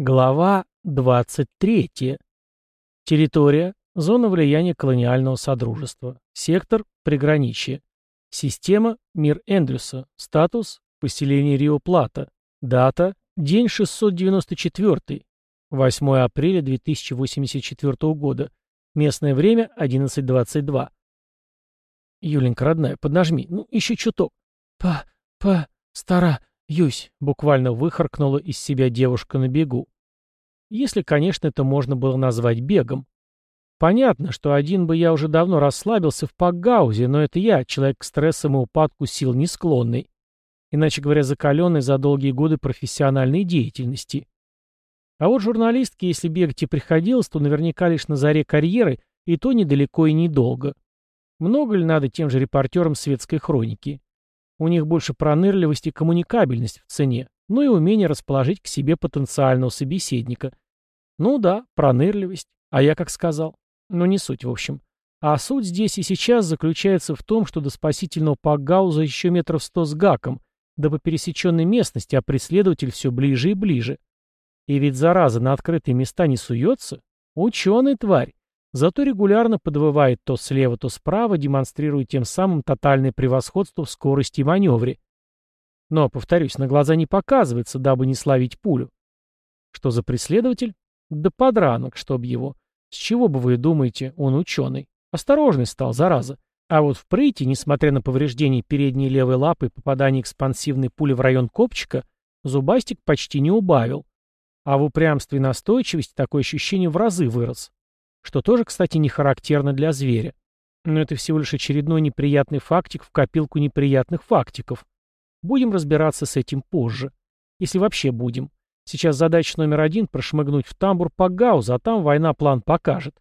Глава 23. Территория. Зона влияния колониального содружества. Сектор. Приграничье. Система. Мир Эндрюса. Статус. Поселение Рио-Плата. Дата. День 694. 8 апреля 2084 года. Местное время 11.22. Юленька, родная, поднажми. Ну, еще чуток. По, по, стара, «Юсь», — буквально выхаркнула из себя девушка на бегу. Если, конечно, это можно было назвать бегом. Понятно, что один бы я уже давно расслабился в пакгаузе, но это я, человек к стрессам и упадку сил не склонный. Иначе говоря, закаленный за долгие годы профессиональной деятельности. А вот журналистке, если бегать и приходилось, то наверняка лишь на заре карьеры, и то недалеко и недолго. Много ли надо тем же репортерам светской хроники? У них больше пронырливость и коммуникабельность в цене, ну и умение расположить к себе потенциального собеседника. Ну да, пронырливость. А я как сказал? Ну не суть, в общем. А суть здесь и сейчас заключается в том, что до спасительного Пагауза еще метров сто с гаком, да по пересеченной местности, а преследователь все ближе и ближе. И ведь зараза на открытые места не суется. Ученый тварь. Зато регулярно подвывает то слева, то справа, демонстрируя тем самым тотальное превосходство в скорости и маневре. Но, повторюсь, на глаза не показывается, дабы не славить пулю. Что за преследователь? Да подранок, чтоб его. С чего бы вы думаете, он ученый? Осторожный стал, зараза. А вот в прыти, несмотря на повреждение передней левой лапы и попадание экспансивной пули в район копчика, зубастик почти не убавил. А в упрямстве и настойчивости такое ощущение в разы вырос что тоже, кстати, не характерно для зверя. Но это всего лишь очередной неприятный фактик в копилку неприятных фактиков. Будем разбираться с этим позже. Если вообще будем. Сейчас задача номер один — прошмыгнуть в тамбур по Гаузу, а там война план покажет.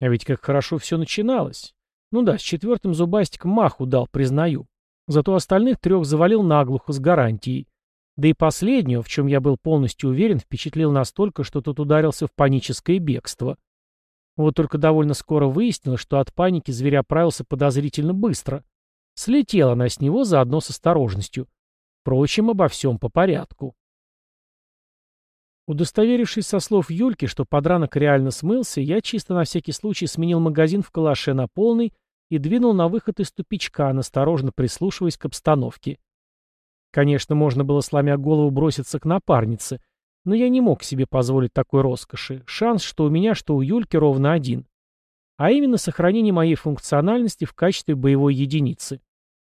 А ведь как хорошо все начиналось. Ну да, с четвертым зубастиком маху дал, признаю. Зато остальных трех завалил наглухо с гарантией. Да и последнего, в чем я был полностью уверен, впечатлил настолько, что тот ударился в паническое бегство. Вот только довольно скоро выяснилось, что от паники зверь оправился подозрительно быстро. Слетела она с него заодно с осторожностью. Впрочем, обо всем по порядку. Удостоверившись со слов Юльки, что подранок реально смылся, я чисто на всякий случай сменил магазин в калаше на полный и двинул на выход из тупичка, насторожно прислушиваясь к обстановке. Конечно, можно было, сломя голову, броситься к напарнице — но я не мог себе позволить такой роскоши. Шанс, что у меня, что у Юльки ровно один. А именно сохранение моей функциональности в качестве боевой единицы.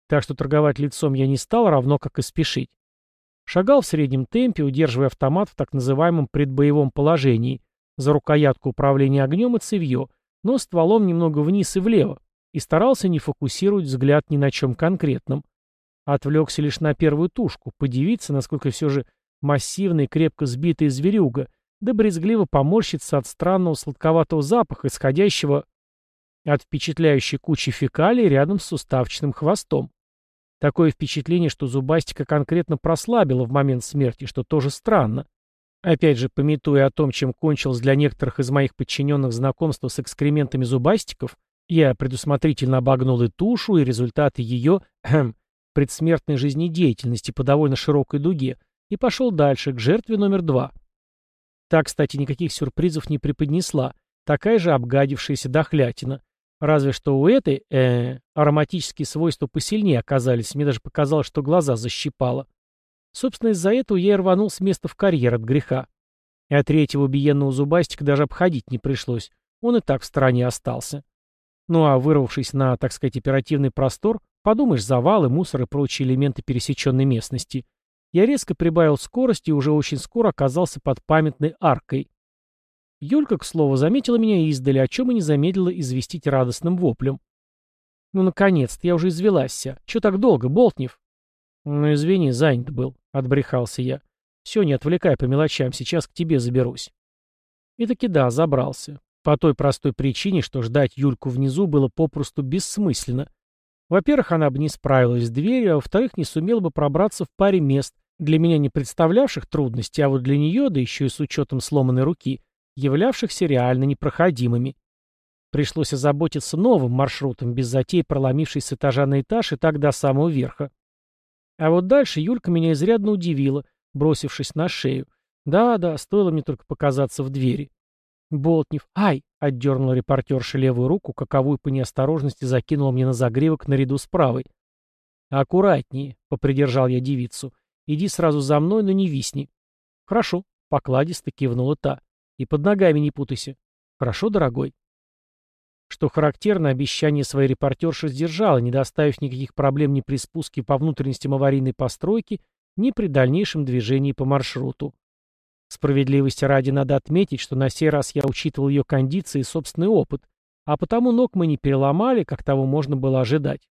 Так что торговать лицом я не стал, равно как и спешить. Шагал в среднем темпе, удерживая автомат в так называемом предбоевом положении, за рукоятку управления огнем и цевье, но стволом немного вниз и влево, и старался не фокусировать взгляд ни на чем конкретном. Отвлекся лишь на первую тушку, подивиться, насколько все же массивный, крепко сбитый зверюга, да брезгливо поморщится от странного сладковатого запаха, исходящего от впечатляющей кучи фекалий рядом с суставчатым хвостом. Такое впечатление, что зубастика конкретно прослабила в момент смерти, что тоже странно. Опять же, пометуя о том, чем кончилось для некоторых из моих подчиненных знакомство с экскрементами зубастиков, я предусмотрительно обогнул и тушу, и результаты ее предсмертной жизнедеятельности по довольно широкой дуге, и пошел дальше, к жертве номер два. Та, кстати, никаких сюрпризов не преподнесла, такая же обгадившаяся дохлятина. Разве что у этой, э, ароматические свойства посильнее оказались, мне даже показалось, что глаза защипало. Собственно, из-за этого я и рванул с места в карьер от греха. И от третьего убиенного зубастика даже обходить не пришлось, он и так в стороне остался. Ну а вырвавшись на, так сказать, оперативный простор, подумаешь, завалы, мусор и прочие элементы пересеченной местности, я резко прибавил скорость и уже очень скоро оказался под памятной аркой. Юлька, к слову, заметила меня издали, о чем и не замедлила известить радостным воплем. «Ну, наконец-то, я уже извелась. Чего так долго, Болтнев?» «Ну, извини, занят был», — отбрехался я. «Все, не отвлекай по мелочам, сейчас к тебе заберусь». И таки да, забрался. По той простой причине, что ждать Юльку внизу было попросту бессмысленно. Во-первых, она бы не справилась с дверью, а во-вторых, не сумела бы пробраться в паре мест, для меня не представлявших трудностей, а вот для нее, да еще и с учетом сломанной руки, являвшихся реально непроходимыми. Пришлось озаботиться новым маршрутом, без затей проломившись с этажа на этаж и так до самого верха. А вот дальше Юлька меня изрядно удивила, бросившись на шею. Да-да, стоило мне только показаться в двери. Болтнев. «Ай!» — отдернула репортерша левую руку, каковую по неосторожности закинула мне на загривок наряду с правой. «Аккуратнее», — попридержал я девицу. «Иди сразу за мной, но не висни». «Хорошо», — покладисто кивнула та. «И под ногами не путайся». «Хорошо, дорогой». Что характерно, обещание своей репортерши сдержало, не доставив никаких проблем ни при спуске по внутренностям аварийной постройки, ни при дальнейшем движении по маршруту. Справедливости ради надо отметить, что на сей раз я учитывал ее кондиции и собственный опыт, а потому ног мы не переломали, как того можно было ожидать.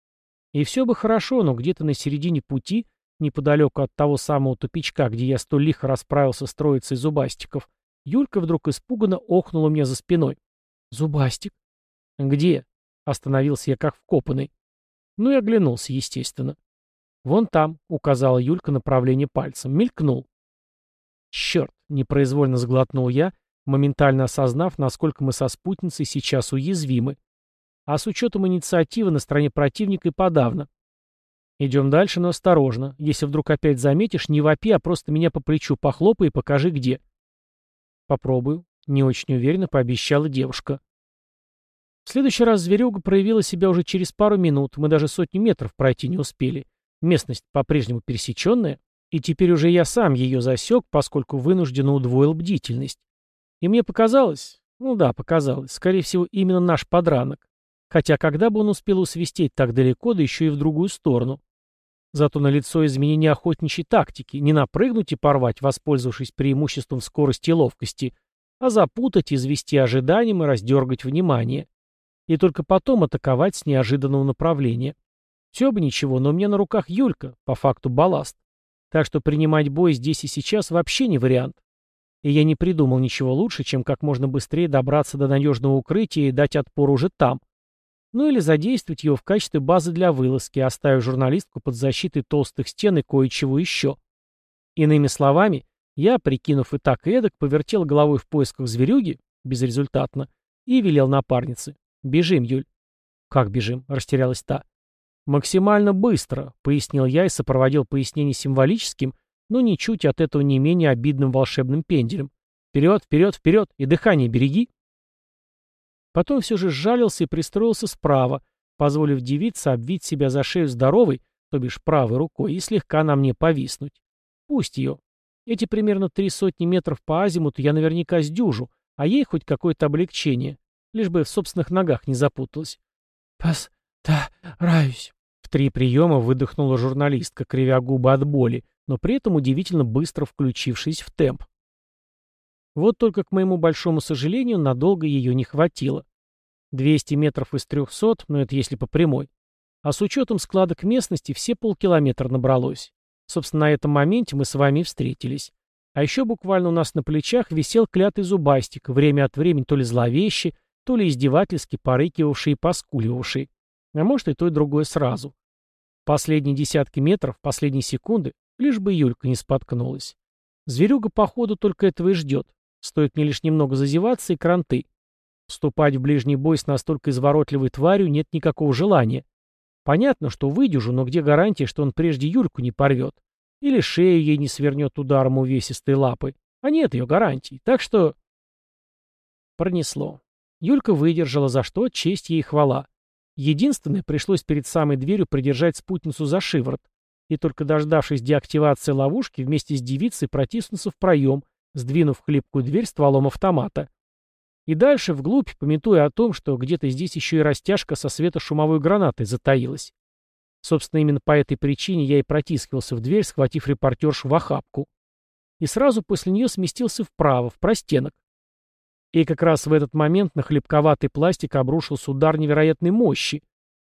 И все бы хорошо, но где-то на середине пути, неподалеку от того самого тупичка, где я столь лихо расправился с троицей зубастиков, Юлька вдруг испуганно охнула мне за спиной. «Зубастик?» «Где?» — остановился я как вкопанный. Ну и оглянулся, естественно. «Вон там», — указала Юлька направление пальцем, мелькнул. «Черт!» — непроизвольно сглотнул я, моментально осознав, насколько мы со спутницей сейчас уязвимы. А с учетом инициативы на стороне противника и подавно. Идем дальше, но осторожно. Если вдруг опять заметишь, не вопи, а просто меня по плечу похлопай и покажи, где. Попробую. Не очень уверенно пообещала девушка. В следующий раз зверюга проявила себя уже через пару минут, мы даже сотни метров пройти не успели. Местность по-прежнему пересеченная, и теперь уже я сам ее засек, поскольку вынужденно удвоил бдительность. И мне показалось, ну да, показалось, скорее всего, именно наш подранок. Хотя когда бы он успел усвистеть так далеко, да еще и в другую сторону. Зато на лицо изменение охотничьей тактики, не напрыгнуть и порвать, воспользовавшись преимуществом скорости и ловкости, а запутать, извести ожиданием и раздергать внимание и только потом атаковать с неожиданного направления. Все бы ничего, но у меня на руках Юлька, по факту балласт. Так что принимать бой здесь и сейчас вообще не вариант. И я не придумал ничего лучше, чем как можно быстрее добраться до надежного укрытия и дать отпор уже там. Ну или задействовать его в качестве базы для вылазки, оставив журналистку под защитой толстых стен и кое-чего еще. Иными словами, я, прикинув и так и эдак, повертел головой в поисках зверюги, безрезультатно, и велел напарнице. «Бежим, Юль». «Как бежим?» — растерялась та. «Максимально быстро», — пояснил я и сопроводил пояснение символическим, но ничуть от этого не менее обидным волшебным пенделем. «Вперед, вперед, вперед! И дыхание береги!» Потом все же сжалился и пристроился справа, позволив девице обвить себя за шею здоровой, то бишь правой рукой, и слегка на мне повиснуть. Пусть ее. Эти примерно три сотни метров по азимуту я наверняка сдюжу, а ей хоть какое-то облегчение лишь бы в собственных ногах не запуталась. «Постараюсь». В три приема выдохнула журналистка, кривя губы от боли, но при этом удивительно быстро включившись в темп. Вот только, к моему большому сожалению, надолго ее не хватило. 200 метров из 300, но это если по прямой. А с учетом складок местности все полкилометра набралось. Собственно, на этом моменте мы с вами встретились. А еще буквально у нас на плечах висел клятый зубастик, время от времени то ли зловеще, то ли издевательски порыкивавший и поскуливавший, а может и то и другое сразу. Последние десятки метров, последние секунды, лишь бы Юлька не споткнулась. Зверюга, походу, только этого и ждет. Стоит мне лишь немного зазеваться и кранты. Вступать в ближний бой с настолько изворотливой тварью нет никакого желания. Понятно, что выдержу, но где гарантия, что он прежде Юльку не порвет? Или шею ей не свернет ударом увесистой лапы? А нет ее гарантий. Так что... Пронесло. Юлька выдержала, за что честь ей хвала. Единственное, пришлось перед самой дверью придержать спутницу за шиворот, и только дождавшись деактивации ловушки, вместе с девицей протиснуться в проем, сдвинув хлипкую дверь стволом автомата. И дальше, вглубь, пометуя о том, что где-то здесь еще и растяжка со светошумовой гранатой затаилась. Собственно, именно по этой причине я и протискивался в дверь, схватив репортершу в охапку. И сразу после нее сместился вправо, в простенок. И как раз в этот момент на хлебковатый пластик обрушился удар невероятной мощи,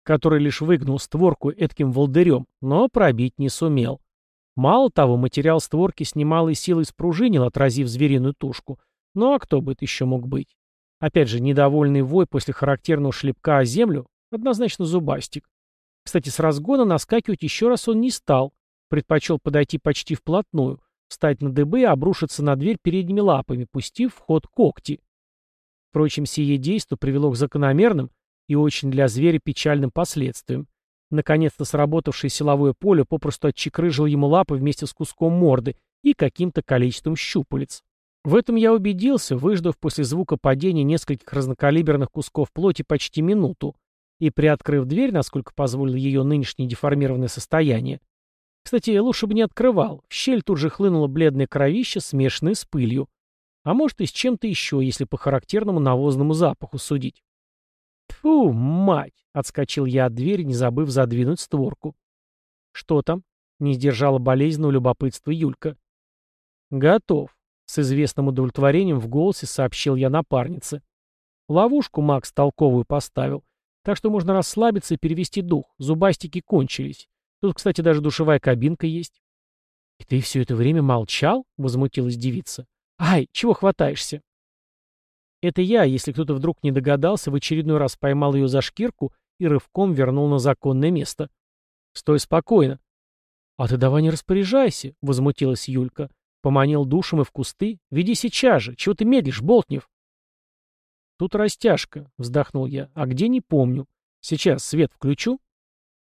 который лишь выгнул створку этким волдырем, но пробить не сумел. Мало того, материал створки с немалой силой спружинил, отразив звериную тушку. Ну а кто бы это еще мог быть? Опять же, недовольный вой после характерного шлепка о землю — однозначно зубастик. Кстати, с разгона наскакивать еще раз он не стал, предпочел подойти почти вплотную, встать на дыбы и обрушиться на дверь передними лапами, пустив в ход когти. Впрочем, сие действо привело к закономерным и очень для зверя печальным последствиям. Наконец-то сработавшее силовое поле попросту отчекрыжило ему лапы вместе с куском морды и каким-то количеством щупалец. В этом я убедился, выждав после звука падения нескольких разнокалиберных кусков плоти почти минуту и приоткрыв дверь, насколько позволило ее нынешнее деформированное состояние. Кстати, лучше бы не открывал. В щель тут же хлынуло бледное кровище, смешанное с пылью. А может и с чем-то еще, если по характерному навозному запаху судить. «Фу, мать!» — отскочил я от двери, не забыв задвинуть створку. «Что там?» — не сдержала болезненного любопытства Юлька. «Готов», — с известным удовлетворением в голосе сообщил я напарнице. Ловушку Макс толковую поставил, так что можно расслабиться и перевести дух, зубастики кончились. Тут, кстати, даже душевая кабинка есть. «И ты все это время молчал?» — возмутилась девица. «Ай, чего хватаешься?» Это я, если кто-то вдруг не догадался, в очередной раз поймал ее за шкирку и рывком вернул на законное место. «Стой спокойно». «А ты давай не распоряжайся», — возмутилась Юлька. Поманил душем и в кусты. «Веди сейчас же. Чего ты медлишь, Болтнев?» «Тут растяжка», — вздохнул я. «А где, не помню. Сейчас свет включу».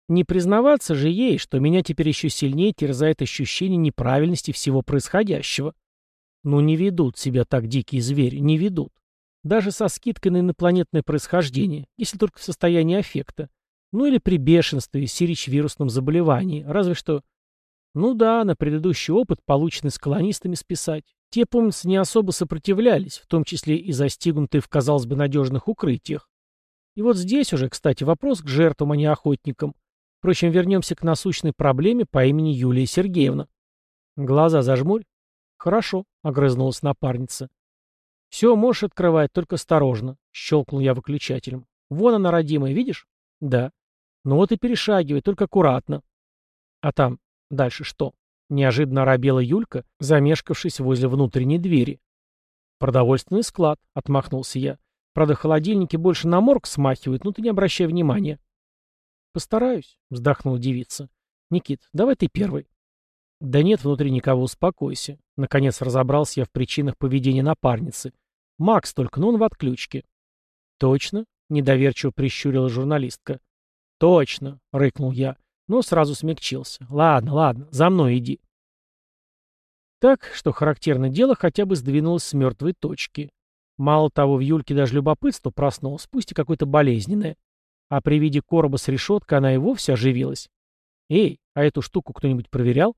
Не признаваться же ей, что меня теперь еще сильнее терзает ощущение неправильности всего происходящего. Ну не ведут себя так дикие звери, не ведут. Даже со скидкой на инопланетное происхождение, если только в состоянии аффекта. Ну или при бешенстве, сирич-вирусном заболевании. Разве что... Ну да, на предыдущий опыт, полученный с колонистами, списать. Те, помнится, не особо сопротивлялись, в том числе и застигнутые в, казалось бы, надежных укрытиях. И вот здесь уже, кстати, вопрос к жертвам, а не охотникам. Впрочем, вернемся к насущной проблеме по имени Юлия Сергеевна. Глаза зажмурь. Хорошо, огрызнулась напарница. «Все, можешь открывать, только осторожно», — щелкнул я выключателем. «Вон она, родимая, видишь?» «Да». «Ну вот и перешагивай, только аккуратно». «А там дальше что?» Неожиданно оробела Юлька, замешкавшись возле внутренней двери. «Продовольственный склад», — отмахнулся я. «Правда, холодильники больше на морг смахивают, но ты не обращай внимания». «Постараюсь», — вздохнула девица. «Никит, давай ты первый». «Да нет внутри никого, успокойся». Наконец разобрался я в причинах поведения напарницы. «Макс только, но он в отключке». «Точно?» — недоверчиво прищурила журналистка. «Точно!» — рыкнул я, но сразу смягчился. «Ладно, ладно, за мной иди». Так, что характерно дело, хотя бы сдвинулось с мертвой точки. Мало того, в Юльке даже любопытство проснулось, пусть и какое-то болезненное. А при виде короба с решеткой она и вовсе оживилась. «Эй, а эту штуку кто-нибудь проверял?»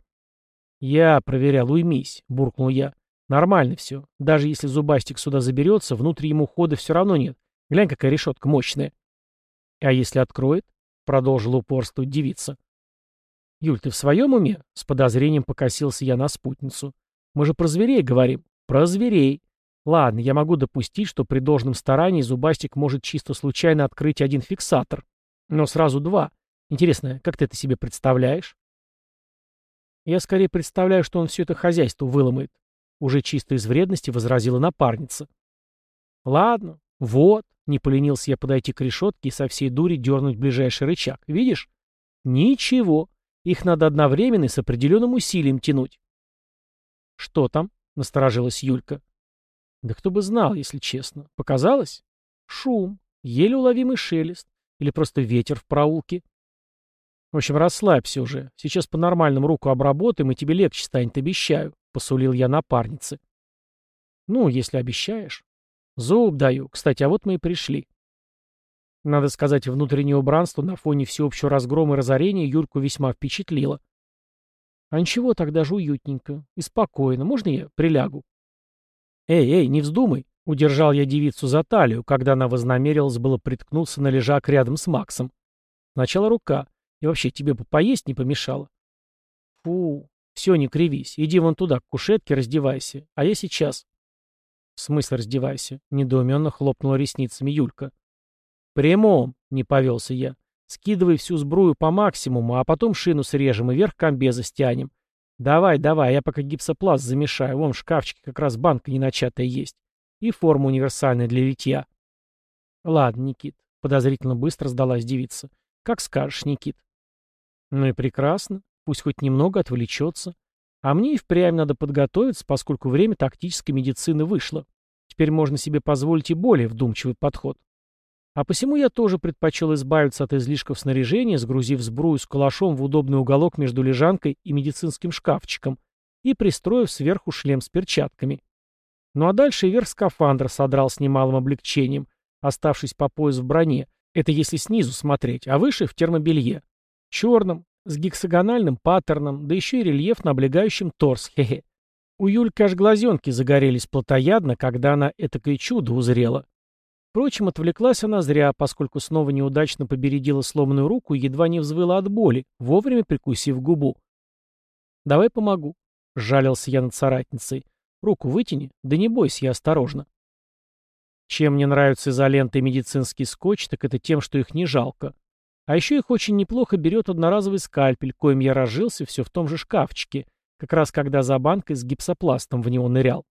«Я проверял, уймись», — буркнул я. «Нормально все. Даже если зубастик сюда заберется, внутри ему хода все равно нет. Глянь, какая решетка мощная». «А если откроет?» — продолжила упорствовать девица. «Юль, ты в своем уме?» — с подозрением покосился я на спутницу. «Мы же про зверей говорим. Про зверей. Ладно, я могу допустить, что при должном старании зубастик может чисто случайно открыть один фиксатор. Но сразу два. Интересно, как ты это себе представляешь?» Я скорее представляю, что он все это хозяйство выломает. Уже чисто из вредности возразила напарница. Ладно, вот, не поленился я подойти к решетке и со всей дури дернуть ближайший рычаг. Видишь? Ничего. Их надо одновременно и с определенным усилием тянуть. Что там? Насторожилась Юлька. Да кто бы знал, если честно. Показалось? Шум, еле уловимый шелест. Или просто ветер в проулке. В общем, расслабься уже. Сейчас по-нормальному руку обработаем, и тебе легче станет, обещаю», — посулил я напарнице. «Ну, если обещаешь». «Зуб даю. Кстати, а вот мы и пришли». Надо сказать, внутреннее убранство на фоне всеобщего разгрома и разорения Юрку весьма впечатлило. «А ничего, так даже уютненько. И спокойно. Можно я прилягу?» «Эй, эй, не вздумай!» — удержал я девицу за талию, когда она вознамерилась было приткнуться на лежак рядом с Максом. Сначала рука, и вообще, тебе бы поесть не помешало. Фу, все, не кривись. Иди вон туда, к кушетке, раздевайся. А я сейчас. В смысле раздевайся? Недоуменно хлопнула ресницами Юлька. Прямом, не повелся я. Скидывай всю сбрую по максимуму, а потом шину срежем и верх комбеза стянем. Давай, давай, я пока гипсопласт замешаю. Вон в шкафчике как раз банка неначатая есть. И форма универсальная для литья. Ладно, Никит, подозрительно быстро сдалась девица. Как скажешь, Никит. Ну и прекрасно. Пусть хоть немного отвлечется. А мне и впрямь надо подготовиться, поскольку время тактической медицины вышло. Теперь можно себе позволить и более вдумчивый подход. А посему я тоже предпочел избавиться от излишков снаряжения, сгрузив сбрую с калашом в удобный уголок между лежанкой и медицинским шкафчиком и пристроив сверху шлем с перчатками. Ну а дальше верх скафандра содрал с немалым облегчением, оставшись по пояс в броне, это если снизу смотреть, а выше в термобелье. Черном, с гексагональным паттерном, да еще и рельефно облегающим торс, хе-хе. У Юльки аж глазенки загорелись плотоядно, когда она этакое чудо узрела. Впрочем, отвлеклась она зря, поскольку снова неудачно побередила сломанную руку и едва не взвыла от боли, вовремя прикусив губу. «Давай помогу», — жалился я над соратницей. «Руку вытяни, да не бойся, я осторожно». Чем мне нравится изолента и медицинский скотч, так это тем, что их не жалко. А еще их очень неплохо берет одноразовый скальпель, коим я разжился все в том же шкафчике, как раз когда за банкой с гипсопластом в него нырял.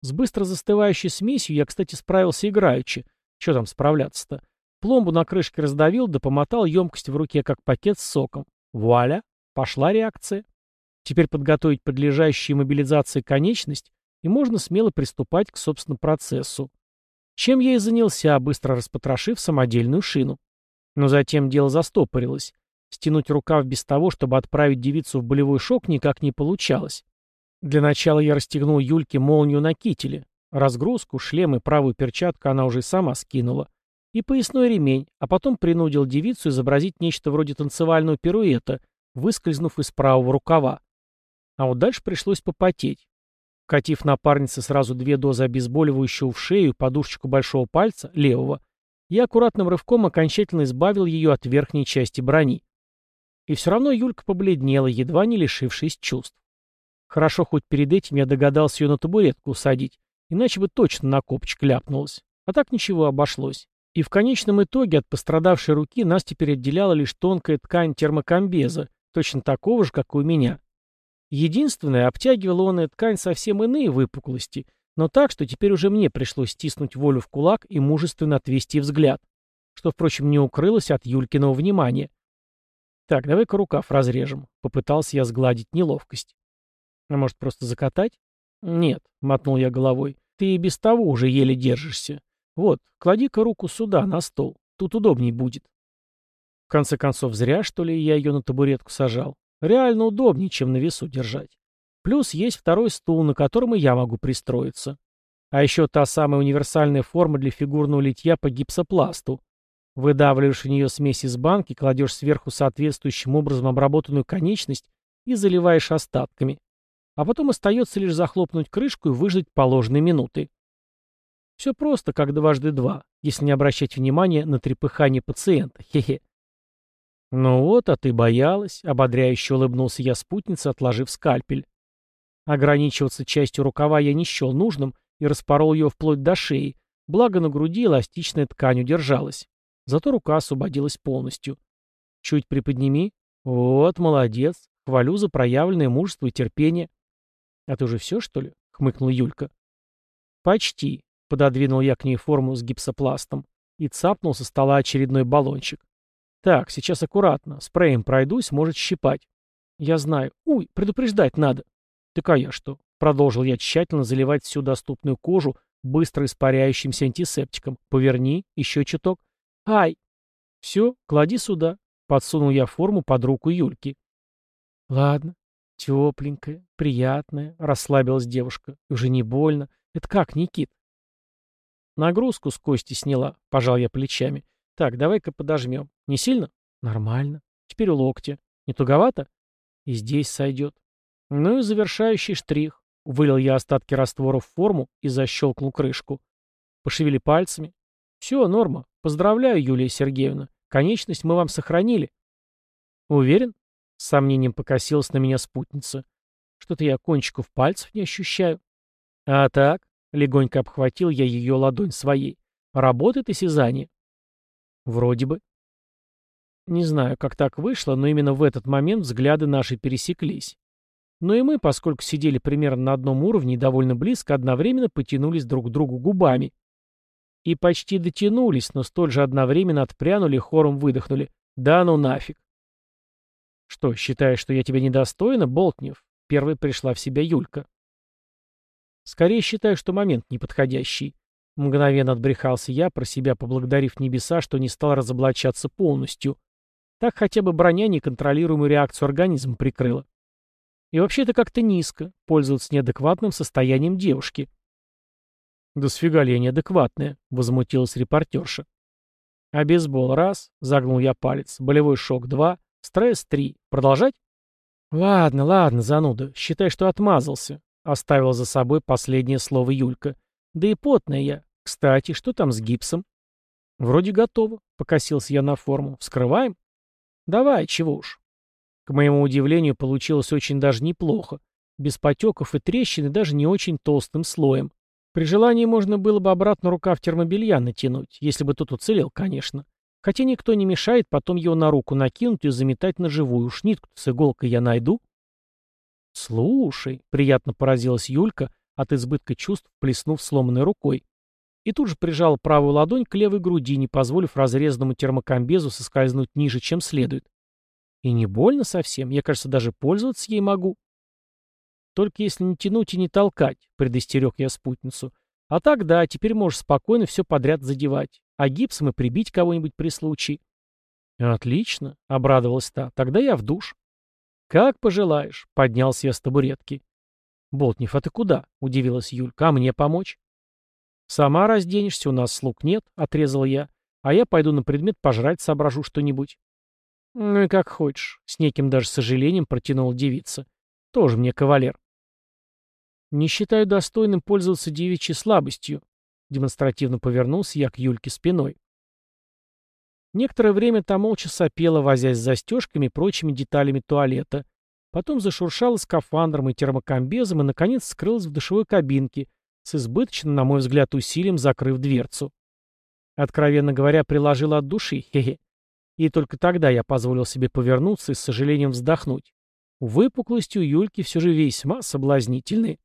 С быстро застывающей смесью я, кстати, справился играючи. Че там справляться-то? Пломбу на крышке раздавил, да помотал емкость в руке, как пакет с соком. Вуаля! Пошла реакция. Теперь подготовить подлежащую мобилизации конечность, и можно смело приступать к, собственному процессу. Чем я и занялся, быстро распотрошив самодельную шину. Но затем дело застопорилось. Стянуть рукав без того, чтобы отправить девицу в болевой шок, никак не получалось. Для начала я расстегнул Юльке молнию на кителе. Разгрузку, шлем и правую перчатку она уже сама скинула. И поясной ремень, а потом принудил девицу изобразить нечто вроде танцевального пируэта, выскользнув из правого рукава. А вот дальше пришлось попотеть. Катив напарнице сразу две дозы обезболивающего в шею и подушечку большого пальца, левого, я аккуратным рывком окончательно избавил ее от верхней части брони. И все равно Юлька побледнела, едва не лишившись чувств. Хорошо, хоть перед этим я догадался ее на табуретку усадить, иначе бы точно на копчик ляпнулась. А так ничего, обошлось. И в конечном итоге от пострадавшей руки нас теперь отделяла лишь тонкая ткань термокомбеза, точно такого же, как и у меня. Единственное, обтягивала он ткань совсем иные выпуклости, но так, что теперь уже мне пришлось стиснуть волю в кулак и мужественно отвести взгляд, что, впрочем, не укрылось от Юлькиного внимания. «Так, давай-ка рукав разрежем», — попытался я сгладить неловкость. А может, просто закатать? Нет, мотнул я головой. Ты и без того уже еле держишься. Вот, клади-ка руку сюда, на стол. Тут удобней будет. В конце концов, зря, что ли, я ее на табуретку сажал. Реально удобнее, чем на весу держать. Плюс есть второй стул, на котором и я могу пристроиться. А еще та самая универсальная форма для фигурного литья по гипсопласту. Выдавливаешь в нее смесь из банки, кладешь сверху соответствующим образом обработанную конечность и заливаешь остатками а потом остается лишь захлопнуть крышку и выждать положенные минуты. Все просто, как дважды два, если не обращать внимания на трепыхание пациента. Хе-хе. «Ну вот, а ты боялась», — ободряюще улыбнулся я спутнице, отложив скальпель. Ограничиваться частью рукава я не счел нужным и распорол ее вплоть до шеи, благо на груди эластичная ткань удержалась. Зато рука освободилась полностью. Чуть приподними. Вот, молодец. Хвалю за проявленное мужество и терпение. «А ты уже все, что ли?» — хмыкнула Юлька. «Почти», — пододвинул я к ней форму с гипсопластом и цапнул со стола очередной баллончик. «Так, сейчас аккуратно. Спреем пройдусь, может щипать». «Я знаю. Уй, предупреждать надо». «Так а я что?» — продолжил я тщательно заливать всю доступную кожу быстро испаряющимся антисептиком. «Поверни, еще чуток». «Ай!» «Все, клади сюда», — подсунул я форму под руку Юльки. «Ладно, Тепленькая, приятная, расслабилась девушка. Уже не больно. Это как, Никит? Нагрузку с кости сняла, пожал я плечами. Так, давай-ка подожмем. Не сильно? Нормально. Теперь у локтя. Не туговато? И здесь сойдет. Ну и завершающий штрих. Вылил я остатки раствора в форму и защелкнул крышку. Пошевели пальцами. Все, норма. Поздравляю, Юлия Сергеевна. Конечность мы вам сохранили. Уверен? С сомнением покосилась на меня спутница. Что-то я кончиков пальцев не ощущаю. А так, легонько обхватил я ее ладонь своей. Работает осязание? Вроде бы. Не знаю, как так вышло, но именно в этот момент взгляды наши пересеклись. Но и мы, поскольку сидели примерно на одном уровне и довольно близко, одновременно потянулись друг к другу губами. И почти дотянулись, но столь же одновременно отпрянули хором выдохнули. Да ну нафиг. «Что, считаешь, что я тебя недостойна, Болтнев?» Первой пришла в себя Юлька. «Скорее считаю, что момент неподходящий». Мгновенно отбрехался я, про себя поблагодарив небеса, что не стал разоблачаться полностью. Так хотя бы броня неконтролируемую реакцию организма прикрыла. И вообще это как-то низко, пользоваться неадекватным состоянием девушки. «Да сфига ли я неадекватная?» — возмутилась репортерша. «Обезбол — раз», — загнул я палец, «болевой шок — два, стресс — три. Продолжать?» «Ладно, ладно, зануда, считай, что отмазался», — оставила за собой последнее слово Юлька. «Да и потная я. Кстати, что там с гипсом?» «Вроде готово», — покосился я на форму. «Вскрываем?» «Давай, чего уж». К моему удивлению, получилось очень даже неплохо. Без потеков и трещин и даже не очень толстым слоем. При желании можно было бы обратно рукав термобелья натянуть, если бы тот уцелел, конечно. Хотя никто не мешает потом его на руку накинуть и заметать на живую. Уж нитку с иголкой я найду. «Слушай», — приятно поразилась Юлька, от избытка чувств плеснув сломанной рукой. И тут же прижала правую ладонь к левой груди, не позволив разрезанному термокомбезу соскользнуть ниже, чем следует. И не больно совсем, я, кажется, даже пользоваться ей могу. Только если не тянуть и не толкать, предостерег я спутницу. А так да, теперь можешь спокойно все подряд задевать. А гипсом и прибить кого-нибудь при случае. Отлично, обрадовалась та. Тогда я в душ. Как пожелаешь, поднялся я с табуретки. Болтнев, а ты куда? Удивилась Юлька. А мне помочь? Сама разденешься, у нас слуг нет, отрезал я. А я пойду на предмет пожрать соображу что-нибудь. Ну и как хочешь, с неким даже сожалением протянула девица. Тоже мне кавалер. Не считаю достойным пользоваться девичьей слабостью. Демонстративно повернулся я к Юльке спиной. Некоторое время та молча сопела, возясь с застежками и прочими деталями туалета. Потом зашуршала скафандром и термокомбезом и, наконец, скрылась в душевой кабинке, с избыточным, на мой взгляд, усилием закрыв дверцу. Откровенно говоря, приложила от души, хе-хе. И только тогда я позволил себе повернуться и с сожалением вздохнуть. Выпуклость у Юльки все же весьма соблазнительные.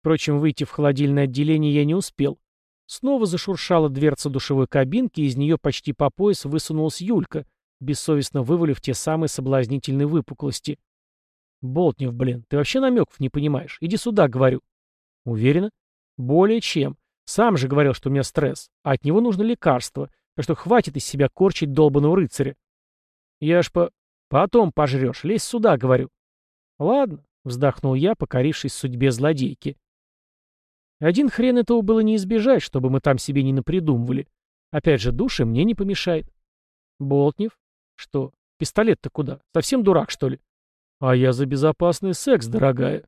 Впрочем, выйти в холодильное отделение я не успел. Снова зашуршала дверца душевой кабинки, и из нее почти по пояс высунулась Юлька, бессовестно вывалив те самые соблазнительные выпуклости. «Болтнев, блин, ты вообще намеков не понимаешь. Иди сюда, говорю». «Уверена?» «Более чем. Сам же говорил, что у меня стресс, а от него нужно лекарство, так что хватит из себя корчить долбаного рыцаря». «Я ж по...» «Потом пожрешь. Лезь сюда, говорю». «Ладно», — вздохнул я, покорившись судьбе злодейки. Один хрен этого было не избежать, чтобы мы там себе не напридумывали. Опять же, души мне не помешает. Болтнев? Что? Пистолет-то куда? Совсем дурак, что ли? А я за безопасный секс, дорогая.